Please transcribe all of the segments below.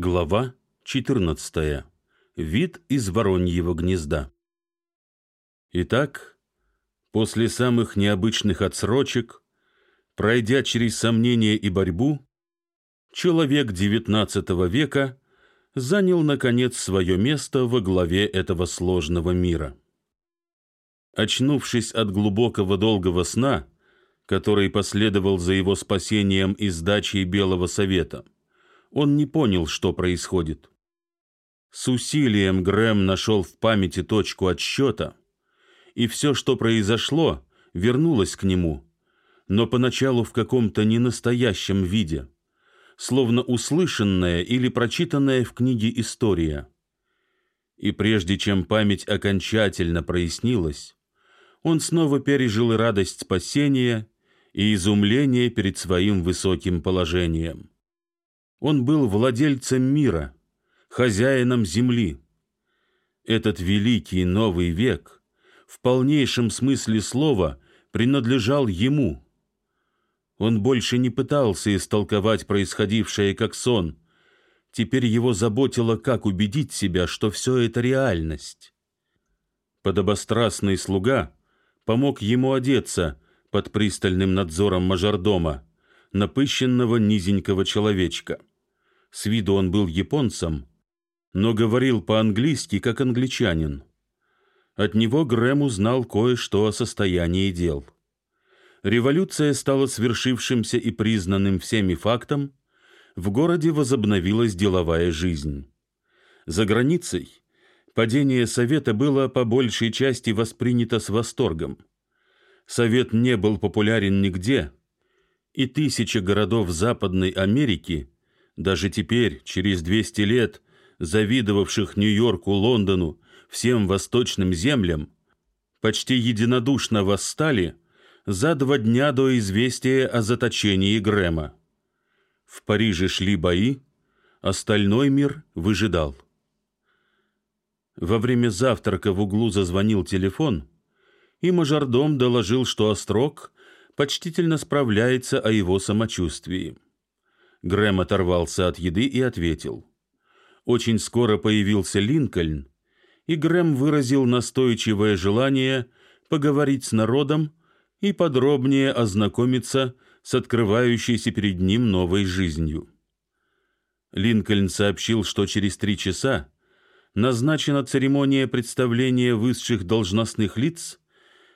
Глава 14. Вид из вороньего гнезда. Итак, после самых необычных отсрочек, пройдя через сомнения и борьбу, человек XIX века занял, наконец, свое место во главе этого сложного мира. Очнувшись от глубокого долгого сна, который последовал за его спасением и сдачей Белого Совета, он не понял, что происходит. С усилием Грэм нашел в памяти точку отсчета, и все, что произошло, вернулось к нему, но поначалу в каком-то ненастоящем виде, словно услышанная или прочитанная в книге история. И прежде чем память окончательно прояснилась, он снова пережил радость спасения и изумление перед своим высоким положением. Он был владельцем мира, хозяином земли. Этот великий новый век в полнейшем смысле слова принадлежал ему. Он больше не пытался истолковать происходившее как сон. Теперь его заботило, как убедить себя, что все это реальность. Подобострастный слуга помог ему одеться под пристальным надзором мажордома, напыщенного низенького человечка. С виду он был японцем, но говорил по-английски, как англичанин. От него Грэм узнал кое-что о состоянии дел. Революция стала свершившимся и признанным всеми фактом, в городе возобновилась деловая жизнь. За границей падение Совета было по большей части воспринято с восторгом. Совет не был популярен нигде, и тысячи городов Западной Америки даже теперь, через 200 лет, завидовавших Нью-Йорку, Лондону, всем восточным землям, почти единодушно восстали за два дня до известия о заточении Грэма. В Париже шли бои, остальной мир выжидал. Во время завтрака в углу зазвонил телефон, и мажордом доложил, что Острог почтительно справляется о его самочувствии. Грэм оторвался от еды и ответил. Очень скоро появился Линкольн, и Грэм выразил настойчивое желание поговорить с народом и подробнее ознакомиться с открывающейся перед ним новой жизнью. Линкольн сообщил, что через три часа назначена церемония представления высших должностных лиц,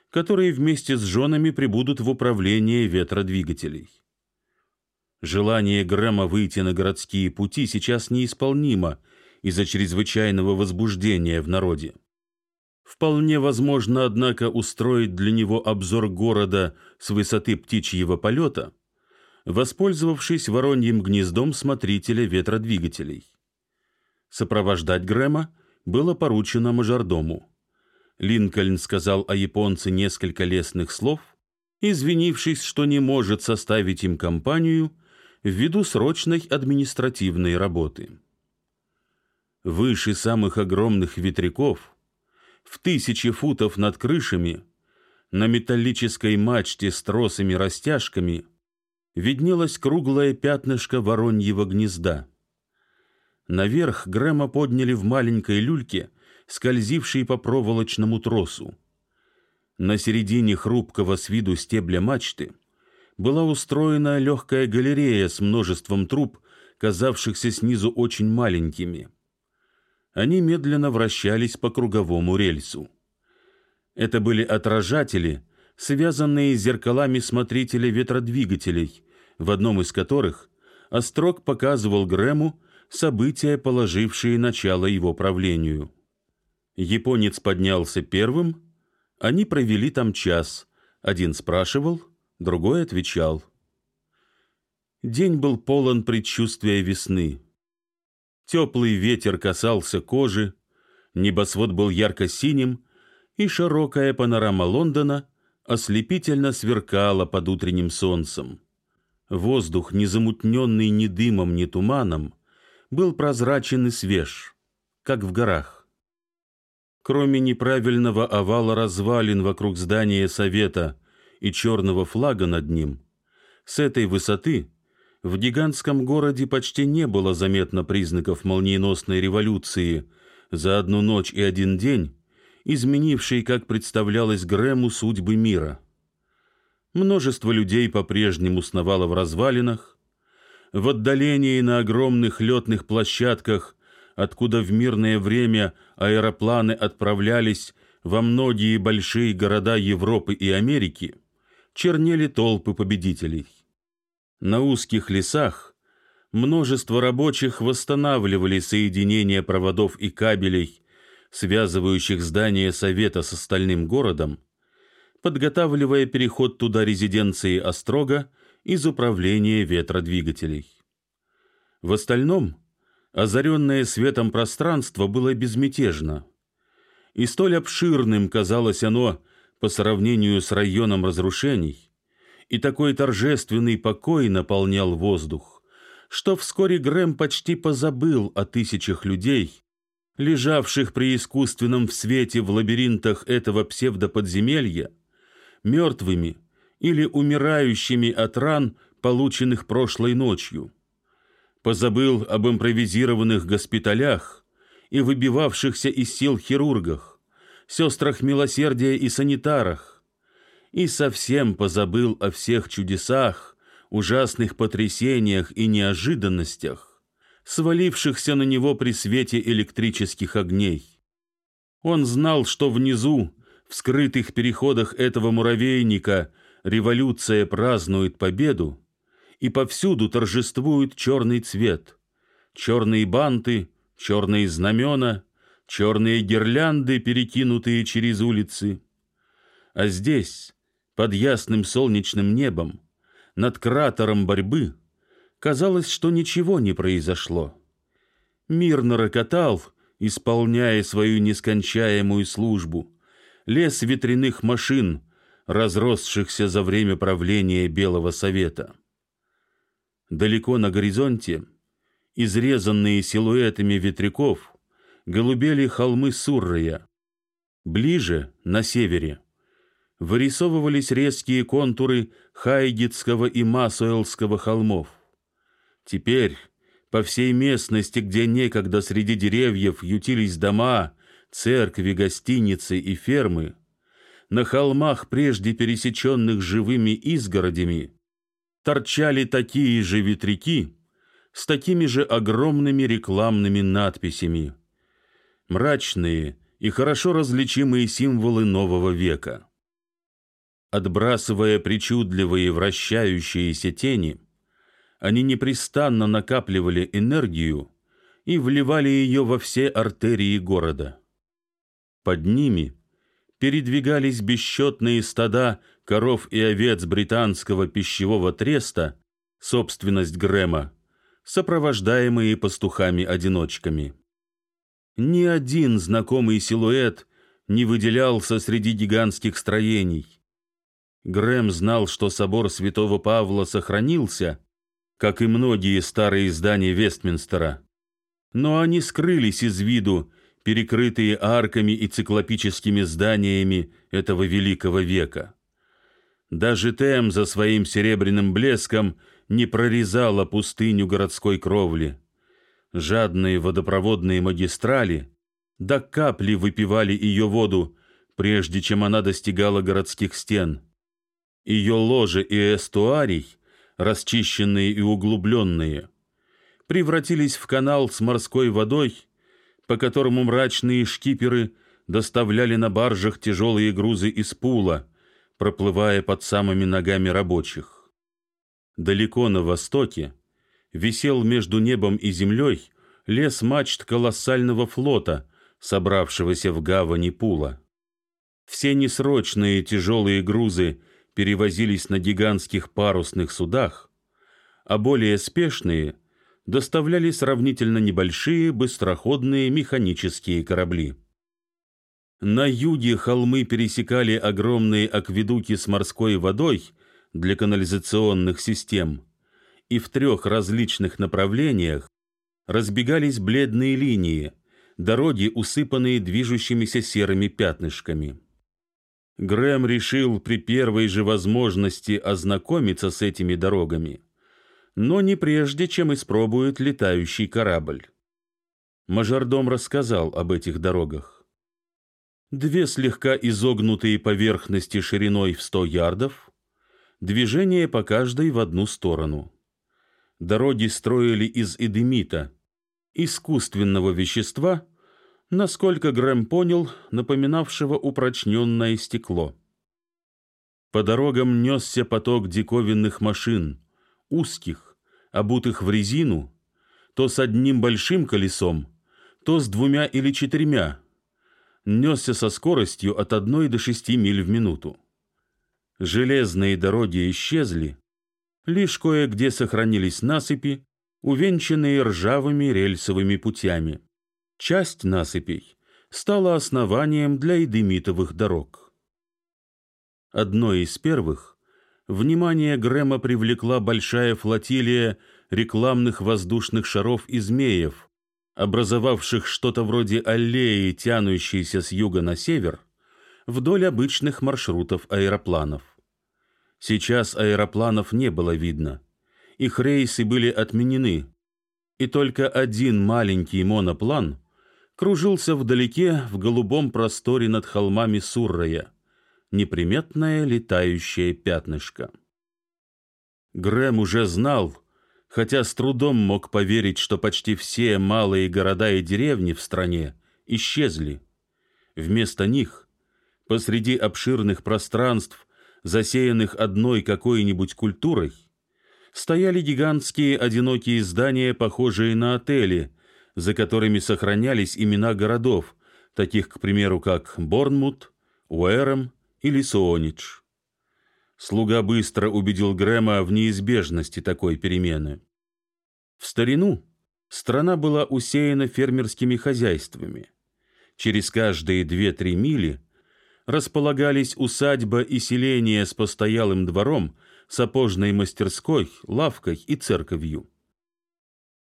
которые вместе с женами прибудут в управление ветродвигателей. Желание Грэма выйти на городские пути сейчас неисполнимо из-за чрезвычайного возбуждения в народе. Вполне возможно, однако, устроить для него обзор города с высоты птичьего полета, воспользовавшись вороньим гнездом смотрителя ветродвигателей. Сопровождать Грэма было поручено мажордому. Линкольн сказал о японце несколько лестных слов, извинившись, что не может составить им компанию – ввиду срочной административной работы. Выше самых огромных ветряков, в тысячи футов над крышами, на металлической мачте с тросами-растяжками виднелось круглое пятнышко вороньего гнезда. Наверх Грэма подняли в маленькой люльке, скользившей по проволочному тросу. На середине хрупкого с виду стебля мачты была устроена легкая галерея с множеством труб, казавшихся снизу очень маленькими. Они медленно вращались по круговому рельсу. Это были отражатели, связанные зеркалами смотрителей ветродвигателей, в одном из которых Острог показывал Грэму события, положившие начало его правлению. Японец поднялся первым, они провели там час. Один спрашивал, другой отвечал. День был полон предчувствия весны. Теплый ветер касался кожи, небосвод был ярко-синим, и широкая панорама Лондона ослепительно сверкала под утренним солнцем. Воздух, не замутненный ни дымом, ни туманом, был прозрачен и свеж, как в горах. Кроме неправильного овала развалин вокруг здания совета и черного флага над ним, с этой высоты в гигантском городе почти не было заметно признаков молниеносной революции. За одну ночь и один день, изменившей, как представлялось Грэму, судьбы мира. Множество людей по-прежнему сновало в развалинах, в отдалении на огромных летных площадках, откуда в мирное время аэропланы отправлялись во многие большие города Европы и Америки, чернели толпы победителей. На узких лесах множество рабочих восстанавливали соединение проводов и кабелей, связывающих здание Совета с остальным городом, подготавливая переход туда резиденции Острога из управления ветродвигателей. В остальном озаренное светом пространство было безмятежно, и столь обширным казалось оно по сравнению с районом разрушений, и такой торжественный покой наполнял воздух, что вскоре Грэм почти позабыл о тысячах людей, лежавших при искусственном свете в лабиринтах этого псевдоподземелья, мертвыми или умирающими от ран, полученных прошлой ночью. Позабыл об импровизированных госпиталях и выбивавшихся из сил хирургах, сестрах милосердия и санитарах, и совсем позабыл о всех чудесах, ужасных потрясениях и неожиданностях, свалившихся на него при свете электрических огней. Он знал, что внизу, в скрытых переходах этого муравейника, революция празднует победу, и повсюду торжествует черный цвет, черные банты, черные знамена, черные гирлянды, перекинутые через улицы. А здесь, под ясным солнечным небом, над кратером борьбы, казалось, что ничего не произошло. Мир нарокотал, исполняя свою нескончаемую службу. Лес ветряных машин, разросшихся за время правления Белого Совета. Далеко на горизонте, изрезанные силуэтами ветряков, голубели холмы Суррия. Ближе, на севере, вырисовывались резкие контуры Хайгитского и Масуэлского холмов. Теперь по всей местности, где некогда среди деревьев ютились дома, церкви, гостиницы и фермы, на холмах, прежде пересеченных живыми изгородями, торчали такие же ветряки с такими же огромными рекламными надписями. Мрачные и хорошо различимые символы нового века. Отбрасывая причудливые вращающиеся тени, они непрестанно накапливали энергию и вливали ее во все артерии города. Под ними передвигались бесчетные стада коров и овец британского пищевого треста, собственность Грэма, сопровождаемые пастухами-одиночками. Ни один знакомый силуэт не выделялся среди гигантских строений – Грэм знал, что собор святого Павла сохранился, как и многие старые здания Вестминстера, но они скрылись из виду, перекрытые арками и циклопическими зданиями этого великого века. Даже Тем за своим серебряным блеском не прорезала пустыню городской кровли. Жадные водопроводные магистрали до капли выпивали ее воду, прежде чем она достигала городских стен. Ее ложе и эстуарий, расчищенные и углубленные, превратились в канал с морской водой, по которому мрачные шкиперы доставляли на баржах тяжелые грузы из пула, проплывая под самыми ногами рабочих. Далеко на востоке висел между небом и землей лес мачт колоссального флота, собравшегося в гавани Пула. Все несрочные тяжелые грузы перевозились на гигантских парусных судах, а более спешные доставляли сравнительно небольшие быстроходные механические корабли. На юге холмы пересекали огромные акведуки с морской водой для канализационных систем, и в трех различных направлениях разбегались бледные линии, дороги, усыпанные движущимися серыми пятнышками. Грэм решил при первой же возможности ознакомиться с этими дорогами, но не прежде, чем испробует летающий корабль. Мажордом рассказал об этих дорогах. Две слегка изогнутые поверхности шириной в 100 ярдов, движение по каждой в одну сторону. Дороги строили из эдемита, искусственного вещества, насколько Грэм понял, напоминавшего упрочненное стекло. По дорогам несся поток диковинных машин, узких, обутых в резину, то с одним большим колесом, то с двумя или четырьмя, несся со скоростью от одной до шести миль в минуту. Железные дороги исчезли, лишь кое-где сохранились насыпи, увенчанные ржавыми рельсовыми путями. Часть насыпей стала основанием для эдемитовых дорог. Одной из первых внимание Грэма привлекла большая флотилия рекламных воздушных шаров и змеев, образовавших что-то вроде аллеи, тянущейся с юга на север, вдоль обычных маршрутов аэропланов. Сейчас аэропланов не было видно. Их рейсы были отменены, и только один маленький моноплан кружился вдалеке в голубом просторе над холмами Суррая неприметное летающее пятнышко. Грэм уже знал, хотя с трудом мог поверить, что почти все малые города и деревни в стране исчезли. Вместо них, посреди обширных пространств, засеянных одной какой-нибудь культурой, стояли гигантские одинокие здания, похожие на отели, за которыми сохранялись имена городов, таких, к примеру, как Борнмут, Уэром или Соонидж. Слуга быстро убедил Грэма в неизбежности такой перемены. В старину страна была усеяна фермерскими хозяйствами. Через каждые две-три мили располагались усадьба и селение с постоялым двором, сапожной мастерской, лавкой и церковью.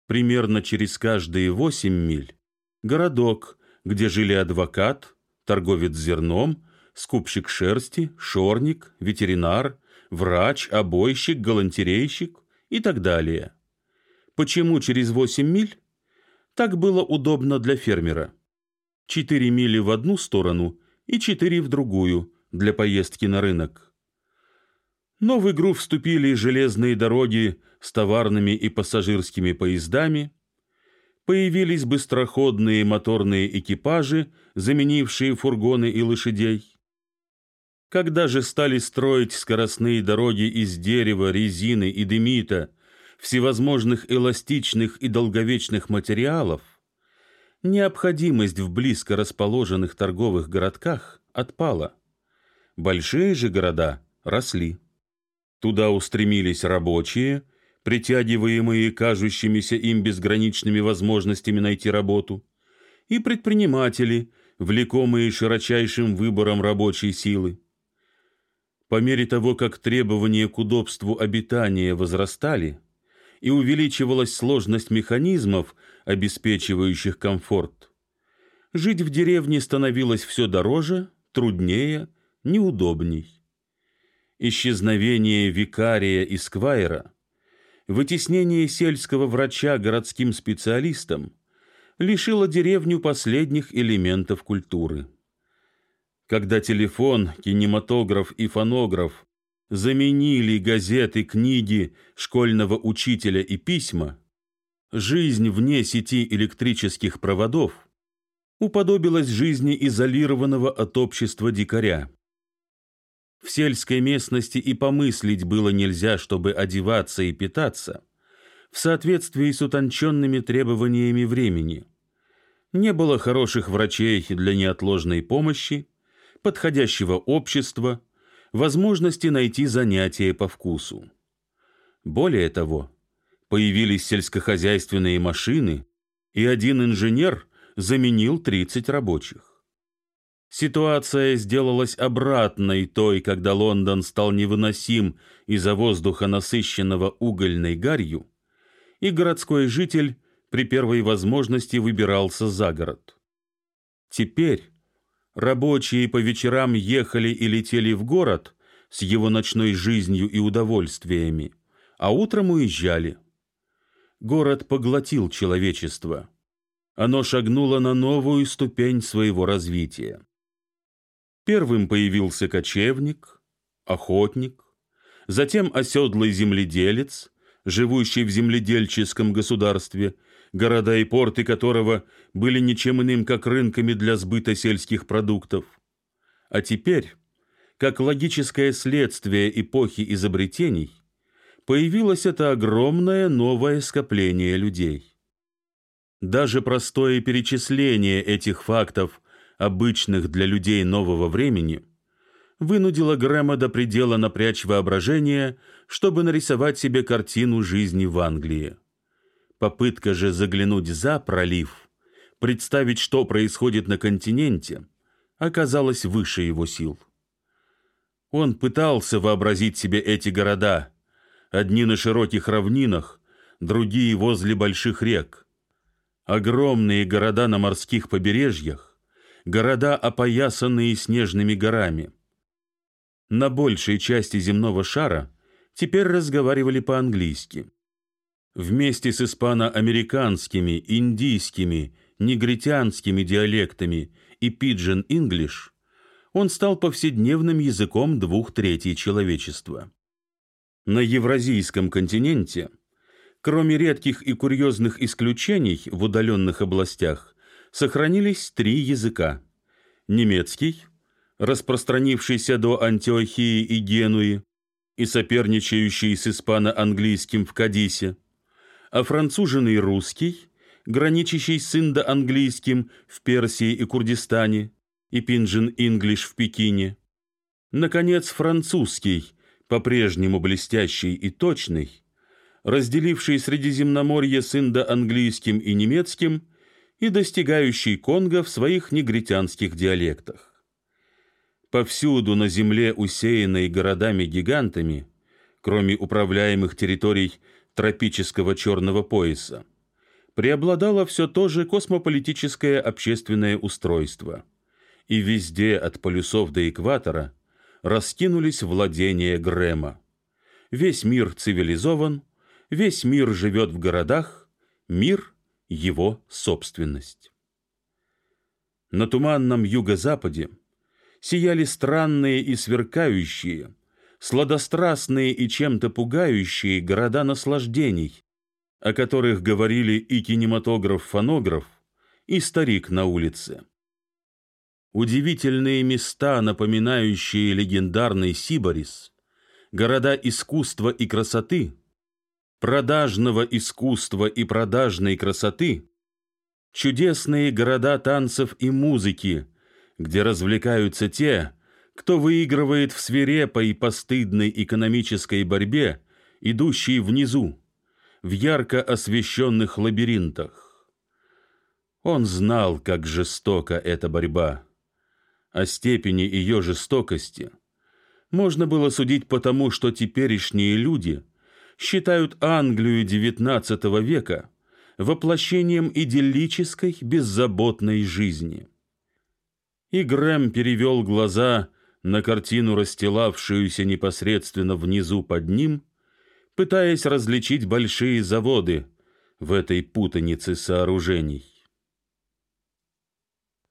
Примерно через каждые восемь миль городок, где жили адвокат, торговец зерном скупщик шерсти, шорник, ветеринар, врач, обойщик, галантерейщик и так далее. Почему через 8 миль? Так было удобно для фермера. 4 мили в одну сторону и 4 в другую для поездки на рынок. Но в игру вступили железные дороги с товарными и пассажирскими поездами, появились быстроходные моторные экипажи, заменившие фургоны и лошадей. Когда же стали строить скоростные дороги из дерева, резины и демита, всевозможных эластичных и долговечных материалов, необходимость в близко расположенных торговых городках отпала. Большие же города росли. Туда устремились рабочие, притягиваемые кажущимися им безграничными возможностями найти работу, и предприниматели, влекомые широчайшим выбором рабочей силы. По мере того, как требования к удобству обитания возрастали и увеличивалась сложность механизмов, обеспечивающих комфорт, жить в деревне становилось все дороже, труднее, неудобней. Исчезновение викария и сквайра, вытеснение сельского врача городским специалистом лишило деревню последних элементов культуры когда телефон, кинематограф и фонограф заменили газеты, книги, школьного учителя и письма, жизнь вне сети электрических проводов уподобилась жизни изолированного от общества дикаря. В сельской местности и помыслить было нельзя, чтобы одеваться и питаться в соответствии с утонченными требованиями времени. Не было хороших врачей для неотложной помощи, подходящего общества, возможности найти занятия по вкусу. Более того, появились сельскохозяйственные машины, и один инженер заменил 30 рабочих. Ситуация сделалась обратной той, когда Лондон стал невыносим из-за воздуха, насыщенного угольной гарью, и городской житель при первой возможности выбирался за город. Теперь Рабочие по вечерам ехали и летели в город с его ночной жизнью и удовольствиями, а утром уезжали. Город поглотил человечество. Оно шагнуло на новую ступень своего развития. Первым появился кочевник, охотник, затем оседлый земледелец, живущий в земледельческом государстве, города и порты которого были ничем иным, как рынками для сбыта сельских продуктов. А теперь, как логическое следствие эпохи изобретений, появилось это огромное новое скопление людей. Даже простое перечисление этих фактов, обычных для людей нового времени, вынудило Грэма до предела напрячь воображение, чтобы нарисовать себе картину жизни в Англии. Попытка же заглянуть за пролив, представить, что происходит на континенте, оказалась выше его сил. Он пытался вообразить себе эти города – одни на широких равнинах, другие возле больших рек. Огромные города на морских побережьях, города, опоясанные снежными горами. На большей части земного шара теперь разговаривали по-английски. Вместе с испано-американскими, индийскими, негритянскими диалектами и пиджин-инглиш он стал повседневным языком двух третей человечества. На Евразийском континенте, кроме редких и курьезных исключений в удаленных областях, сохранились три языка. Немецкий, распространившийся до Антиохии и Генуи и соперничающий с испано-английским в Кадисе, а француженный русский, граничащий с индо-английским в Персии и Курдистане, и пинджин-инглиш в Пекине. Наконец, французский – по-прежнему блестящий и точный, разделивший Средиземноморье с индо-английским и немецким и достигающий Конго в своих негритянских диалектах. Повсюду на земле, усеянной городами-гигантами, кроме управляемых территорий тропического черного пояса, преобладало все то же космополитическое общественное устройство. И везде, от полюсов до экватора – раскинулись владения Грэма. Весь мир цивилизован, весь мир живет в городах, мир — его собственность. На туманном юго-западе сияли странные и сверкающие, сладострастные и чем-то пугающие города наслаждений, о которых говорили и кинематограф-фонограф, и старик на улице удивительные места, напоминающие легендарный Сибарис, города искусства и красоты, продажного искусства и продажной красоты, чудесные города танцев и музыки, где развлекаются те, кто выигрывает в свирепой и постыдной экономической борьбе, идущей внизу, в ярко освещенных лабиринтах. Он знал, как жестока эта борьба о степени ее жестокости можно было судить потому, что теперешние люди считают Англию XIX века воплощением идиллической, беззаботной жизни. И Грэм перевел глаза на картину, расстилавшуюся непосредственно внизу под ним, пытаясь различить большие заводы в этой путанице сооружений.